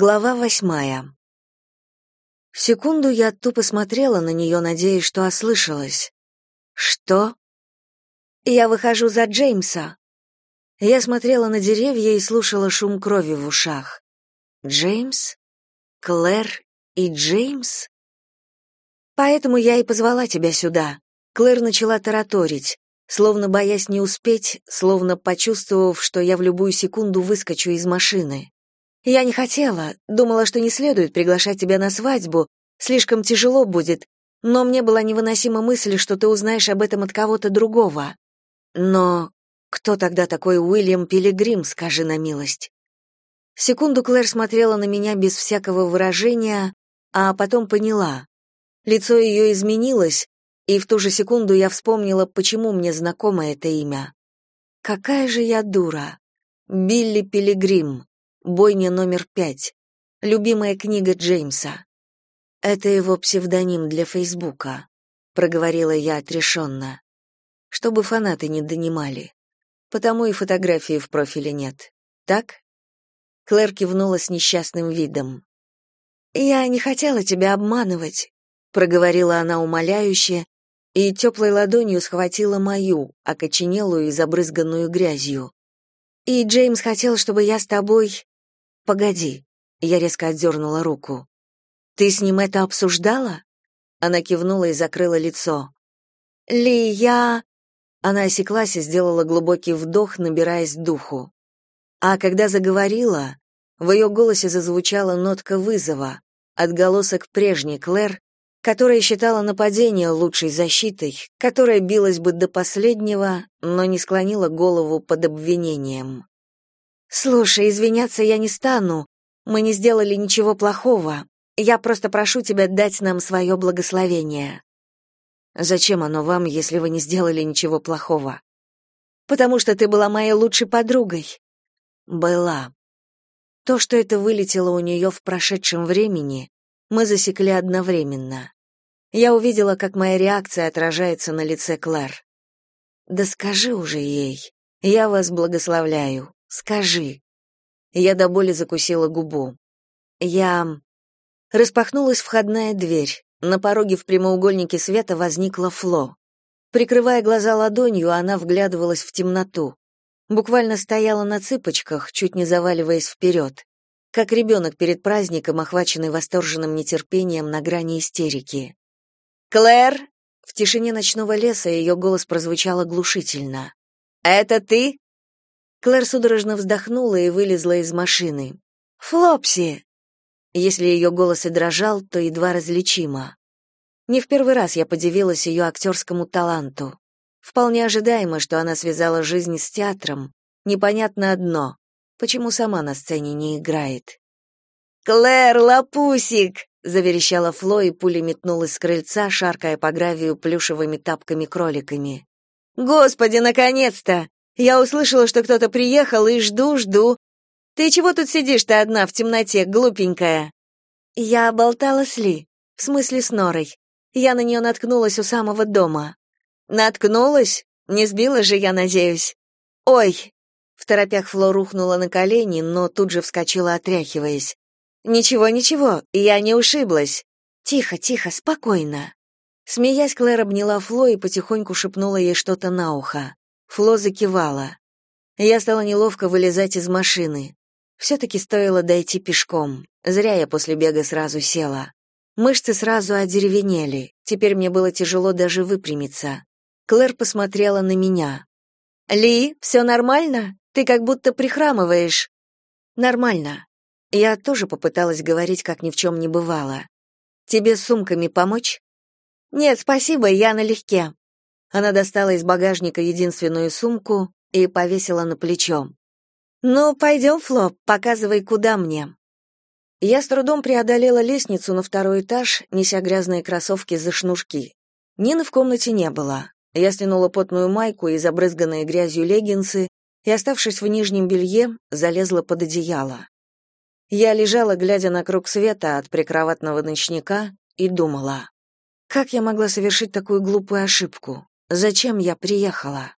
Глава восьмая. Секунду я тупо смотрела на нее, надеясь, что ослышалась. «Что?» «Я выхожу за Джеймса». Я смотрела на деревья и слушала шум крови в ушах. «Джеймс? Клэр и Джеймс?» «Поэтому я и позвала тебя сюда». Клэр начала тараторить, словно боясь не успеть, словно почувствовав, что я в любую секунду выскочу из машины. Я не хотела, думала, что не следует приглашать тебя на свадьбу, слишком тяжело будет, но мне была невыносима мысль, что ты узнаешь об этом от кого-то другого. Но кто тогда такой Уильям Пилигрим, скажи на милость? Секунду Клэр смотрела на меня без всякого выражения, а потом поняла. Лицо ее изменилось, и в ту же секунду я вспомнила, почему мне знакомо это имя. Какая же я дура. Билли Пилигрим. Бойня номер пять. Любимая книга Джеймса. Это его псевдоним для Фейсбука, проговорила я отрешенно. Чтобы фанаты не донимали. Потому и фотографии в профиле нет. Так? Клэр кивнула с несчастным видом. Я не хотела тебя обманывать, проговорила она умоляюще, и теплой ладонью схватила мою, окоченелую и забрызганную грязью. И Джеймс хотел, чтобы я с тобой Погоди. Я резко отдернула руку. Ты с ним это обсуждала? Она кивнула и закрыла лицо. Ли, я Она осеклась и сделала глубокий вдох, набираясь духу. А когда заговорила, в ее голосе зазвучала нотка вызова, отголосок прежней Клэр, которая считала нападение лучшей защитой, которая билась бы до последнего, но не склонила голову под обвинением. Слушай, извиняться я не стану. Мы не сделали ничего плохого. Я просто прошу тебя дать нам свое благословение. Зачем оно вам, если вы не сделали ничего плохого? Потому что ты была моей лучшей подругой. Была. То, что это вылетело у нее в прошедшем времени, мы засекли одновременно. Я увидела, как моя реакция отражается на лице Клэр. Да скажи уже ей. Я вас благословляю. Скажи. Я до боли закусила губу. Я распахнулась входная дверь. На пороге в прямоугольнике света возникла Фло. Прикрывая глаза ладонью, она вглядывалась в темноту. Буквально стояла на цыпочках, чуть не заваливаясь вперед, как ребенок перед праздником, охваченный восторженным нетерпением на грани истерики. «Клэр!» В тишине ночного леса ее голос прозвучал оглушительно. «Это ты?» Клэр судорожно вздохнула и вылезла из машины. «Флопси!» Если ее голос и дрожал, то едва различимо. Не в первый раз я подивилась ее актерскому таланту. Вполне ожидаемо, что она связала жизнь с театром. Непонятно одно — почему сама на сцене не играет. «Клэр, лапусик!» — заверещала Фло, и пуля метнулась с крыльца, шаркая по гравию плюшевыми тапками-кроликами. «Господи, наконец-то! Я услышала, что кто-то приехал, и жду, жду. Ты чего тут сидишь-то одна в темноте, глупенькая? Я болтала с Ли, в смысле с Норой. Я на нее наткнулась у самого дома. Наткнулась? Не сбила же я, надеюсь. Ой. В торопях Фло рухнула на колени, но тут же вскочила, отряхиваясь. Ничего, ничего, я не ушиблась. Тихо, тихо, спокойно. Смеясь, Клэр обняла Фло и потихоньку шепнула ей что-то на ухо. Фло закивала. Я стала неловко вылезать из машины. Все-таки стоило дойти пешком. Зря я после бега сразу села. Мышцы сразу одеревенели. Теперь мне было тяжело даже выпрямиться. Клэр посмотрела на меня. «Ли, все нормально? Ты как будто прихрамываешь». «Нормально». Я тоже попыталась говорить, как ни в чем не бывало. «Тебе с сумками помочь?» «Нет, спасибо, я налегке. Она достала из багажника единственную сумку и повесила на плечо. «Ну, пойдем, Фло, показывай, куда мне». Я с трудом преодолела лестницу на второй этаж, неся грязные кроссовки за шнурки. Нины в комнате не было. Я стянула потную майку и забрызганные грязью леггинсы и, оставшись в нижнем белье, залезла под одеяло. Я лежала, глядя на круг света от прикроватного ночника, и думала, как я могла совершить такую глупую ошибку? Зачем я приехала?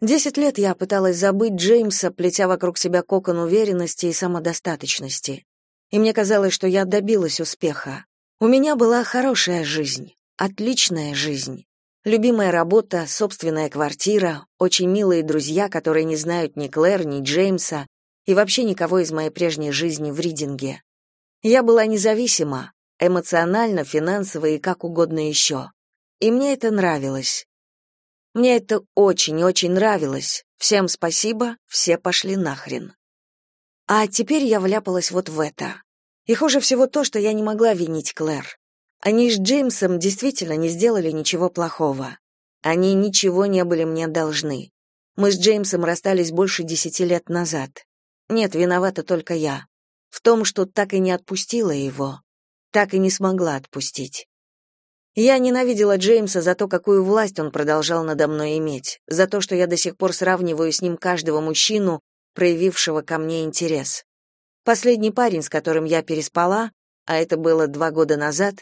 Десять лет я пыталась забыть Джеймса, плетя вокруг себя кокон уверенности и самодостаточности. И мне казалось, что я добилась успеха. У меня была хорошая жизнь, отличная жизнь. Любимая работа, собственная квартира, очень милые друзья, которые не знают ни Клэр, ни Джеймса и вообще никого из моей прежней жизни в Ридинге. Я была независима, эмоционально, финансово и как угодно еще. И мне это нравилось. Мне это очень-очень нравилось. Всем спасибо, все пошли нахрен. А теперь я вляпалась вот в это. И хуже всего то, что я не могла винить Клэр. Они с Джеймсом действительно не сделали ничего плохого. Они ничего не были мне должны. Мы с Джеймсом расстались больше десяти лет назад. Нет, виновата только я. В том, что так и не отпустила его. Так и не смогла отпустить. Я ненавидела Джеймса за то, какую власть он продолжал надо мной иметь, за то, что я до сих пор сравниваю с ним каждого мужчину, проявившего ко мне интерес. Последний парень, с которым я переспала, а это было два года назад,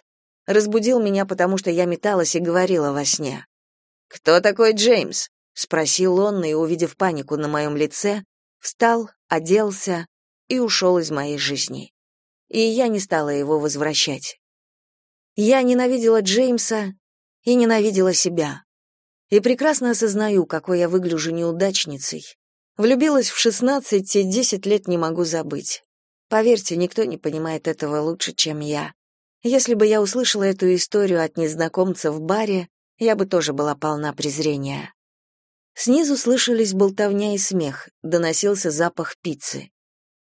разбудил меня, потому что я металась и говорила во сне. «Кто такой Джеймс?» — спросил он, и, увидев панику на моем лице, встал, оделся и ушел из моей жизни. И я не стала его возвращать. Я ненавидела Джеймса и ненавидела себя. И прекрасно осознаю, какой я выгляжу неудачницей. Влюбилась в шестнадцать и десять лет не могу забыть. Поверьте, никто не понимает этого лучше, чем я. Если бы я услышала эту историю от незнакомца в баре, я бы тоже была полна презрения. Снизу слышались болтовня и смех, доносился запах пиццы.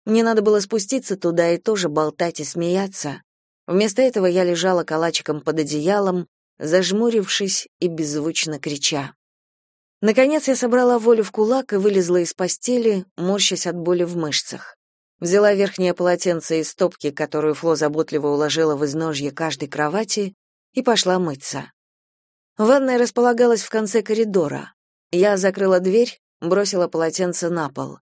Мне надо было спуститься туда и тоже болтать и смеяться. Вместо этого я лежала калачиком под одеялом, зажмурившись и беззвучно крича. Наконец я собрала волю в кулак и вылезла из постели, морщась от боли в мышцах. Взяла верхнее полотенце из стопки, которую Фло заботливо уложила в изножье каждой кровати, и пошла мыться. Ванная располагалась в конце коридора. Я закрыла дверь, бросила полотенце на пол.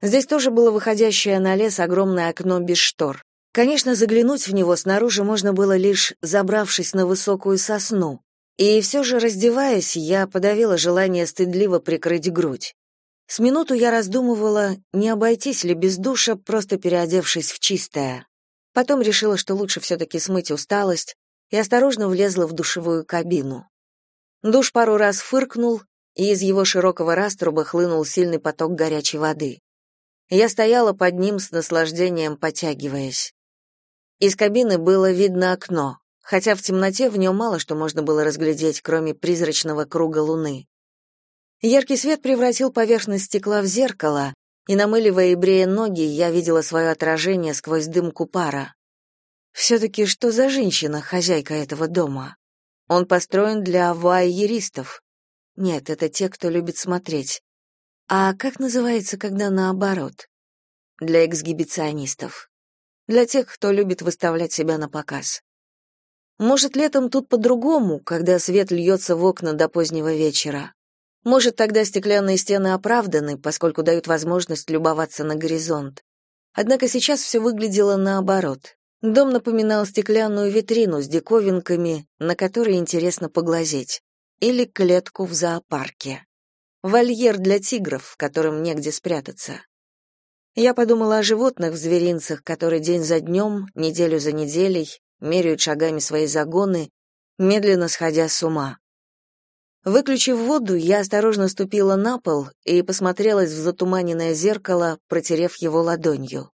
Здесь тоже было выходящее на лес огромное окно без штор. Конечно, заглянуть в него снаружи можно было лишь забравшись на высокую сосну. И все же, раздеваясь, я подавила желание стыдливо прикрыть грудь. С минуту я раздумывала, не обойтись ли без душа, просто переодевшись в чистое. Потом решила, что лучше все-таки смыть усталость, и осторожно влезла в душевую кабину. Душ пару раз фыркнул, и из его широкого раструба хлынул сильный поток горячей воды. Я стояла под ним с наслаждением, потягиваясь. Из кабины было видно окно, хотя в темноте в нем мало что можно было разглядеть, кроме призрачного круга луны. Яркий свет превратил поверхность стекла в зеркало, и, намыливая и брея ноги, я видела свое отражение сквозь дымку пара. Все-таки что за женщина, хозяйка этого дома? Он построен для вуайеристов. Нет, это те, кто любит смотреть. А как называется, когда наоборот? Для эксгибиционистов. Для тех, кто любит выставлять себя на показ. Может, летом тут по-другому, когда свет льется в окна до позднего вечера. Может, тогда стеклянные стены оправданы, поскольку дают возможность любоваться на горизонт. Однако сейчас все выглядело наоборот. Дом напоминал стеклянную витрину с диковинками, на которые интересно поглазеть, или клетку в зоопарке. Вольер для тигров, в котором негде спрятаться. Я подумала о животных в зверинцах, которые день за днем, неделю за неделей меряют шагами свои загоны, медленно сходя с ума. Выключив воду, я осторожно ступила на пол и посмотрелась в затуманенное зеркало, протерев его ладонью.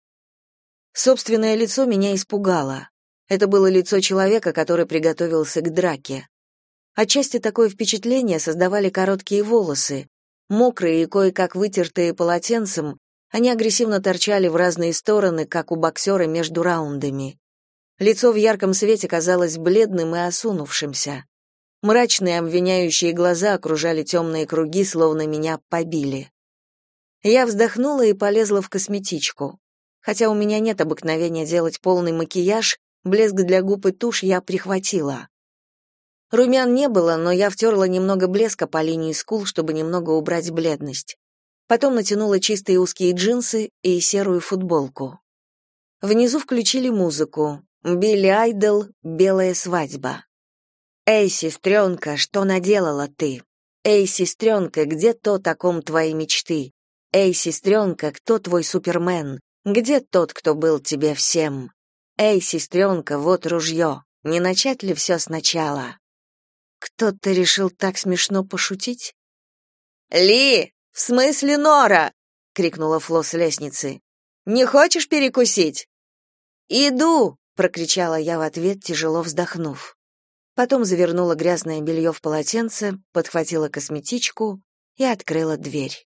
Собственное лицо меня испугало. Это было лицо человека, который приготовился к драке. Отчасти такое впечатление создавали короткие волосы. Мокрые и кое-как вытертые полотенцем, они агрессивно торчали в разные стороны, как у боксера между раундами. Лицо в ярком свете казалось бледным и осунувшимся. Мрачные обвиняющие глаза окружали темные круги, словно меня побили. Я вздохнула и полезла в косметичку. Хотя у меня нет обыкновения делать полный макияж, блеск для губ и тушь я прихватила. Румян не было, но я втерла немного блеска по линии скул, чтобы немного убрать бледность. Потом натянула чистые узкие джинсы и серую футболку. Внизу включили музыку. Билли Айдол «Белая свадьба». «Эй, сестренка, что наделала ты? Эй, сестренка, где тот, о ком твои мечты? Эй, сестренка, кто твой супермен? Где тот, кто был тебе всем?» Эй, сестренка, вот ружье. Не начать ли все сначала? Кто-то решил так смешно пошутить? Ли, в смысле Нора, крикнула Фло с лестницы. Не хочешь перекусить? Иду, прокричала я в ответ, тяжело вздохнув. Потом завернула грязное белье в полотенце, подхватила косметичку и открыла дверь.